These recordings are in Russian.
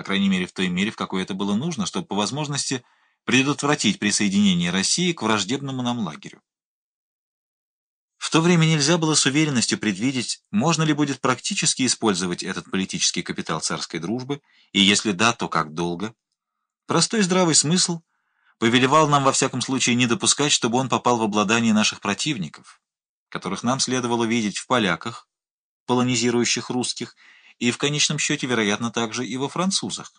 по крайней мере в той мере, в какой это было нужно, чтобы по возможности предотвратить присоединение России к враждебному нам лагерю. В то время нельзя было с уверенностью предвидеть, можно ли будет практически использовать этот политический капитал царской дружбы, и если да, то как долго. Простой здравый смысл повелевал нам во всяком случае не допускать, чтобы он попал в обладание наших противников, которых нам следовало видеть в поляках, полонизирующих русских, и в конечном счете, вероятно, также и во французах.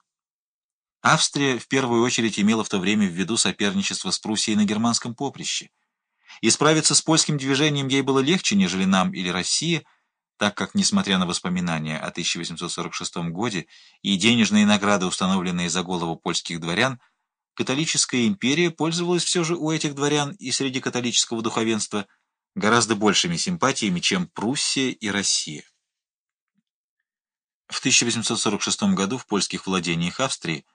Австрия в первую очередь имела в то время в виду соперничество с Пруссией на германском поприще – и справиться с польским движением ей было легче, нежели нам или России, так как, несмотря на воспоминания о 1846 годе и денежные награды, установленные за голову польских дворян, католическая империя пользовалась все же у этих дворян и среди католического духовенства гораздо большими симпатиями, чем Пруссия и Россия. В 1846 году в польских владениях Австрии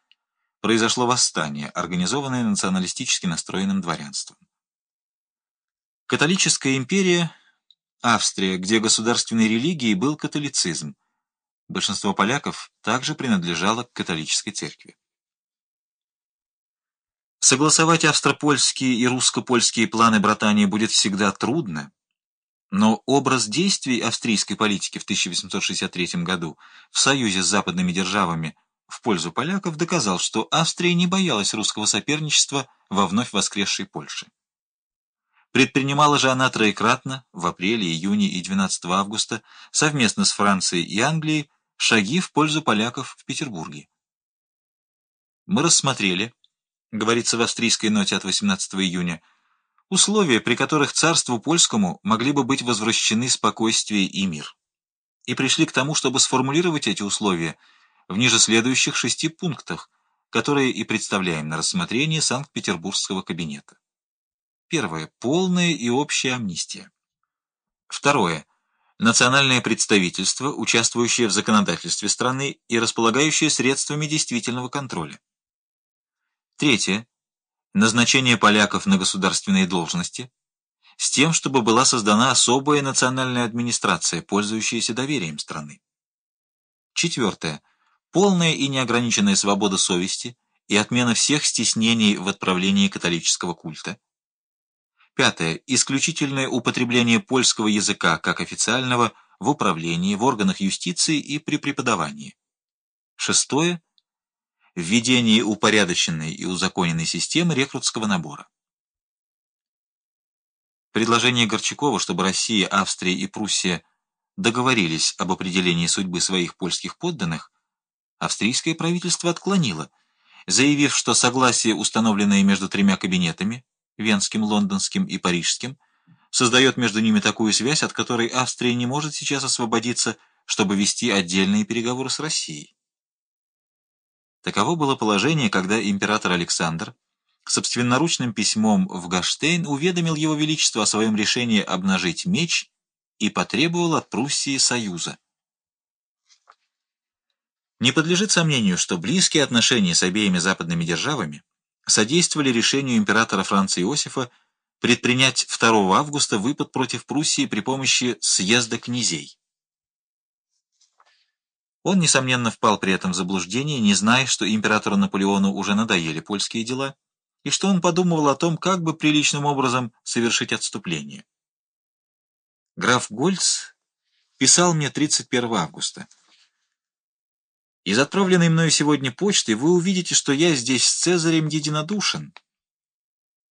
произошло восстание, организованное националистически настроенным дворянством. Католическая империя – Австрия, где государственной религией был католицизм. Большинство поляков также принадлежало к католической церкви. Согласовать австро-польские и русско-польские планы братания будет всегда трудно, но образ действий австрийской политики в 1863 году в союзе с западными державами в пользу поляков доказал, что Австрия не боялась русского соперничества во вновь воскресшей Польше. Предпринимала же она троекратно, в апреле, июне и 12 августа, совместно с Францией и Англией, шаги в пользу поляков в Петербурге. Мы рассмотрели, говорится в австрийской ноте от 18 июня, условия, при которых царству польскому могли бы быть возвращены спокойствие и мир. И пришли к тому, чтобы сформулировать эти условия в ниже следующих шести пунктах, которые и представляем на рассмотрение Санкт-Петербургского кабинета. Первое. Полная и общая амнистия. Второе. Национальное представительство, участвующее в законодательстве страны и располагающее средствами действительного контроля. Третье. Назначение поляков на государственные должности с тем, чтобы была создана особая национальная администрация, пользующаяся доверием страны. Четвертое. Полная и неограниченная свобода совести и отмена всех стеснений в отправлении католического культа. Пятое. Исключительное употребление польского языка как официального в управлении, в органах юстиции и при преподавании. Шестое. Введение упорядоченной и узаконенной системы рекрутского набора. Предложение Горчакова, чтобы Россия, Австрия и Пруссия договорились об определении судьбы своих польских подданных, австрийское правительство отклонило, заявив, что согласие, установленное между тремя кабинетами, Венским, Лондонским и Парижским, создает между ними такую связь, от которой Австрия не может сейчас освободиться, чтобы вести отдельные переговоры с Россией. Таково было положение, когда император Александр собственноручным письмом в Гаштейн уведомил его величество о своем решении обнажить меч и потребовал от Пруссии союза. Не подлежит сомнению, что близкие отношения с обеими западными державами содействовали решению императора Франца Иосифа предпринять 2 августа выпад против Пруссии при помощи съезда князей. Он, несомненно, впал при этом в заблуждение, не зная, что императору Наполеону уже надоели польские дела, и что он подумывал о том, как бы приличным образом совершить отступление. Граф Гольц писал мне 31 августа. Из отправленной мною сегодня почты вы увидите, что я здесь с Цезарем единодушен,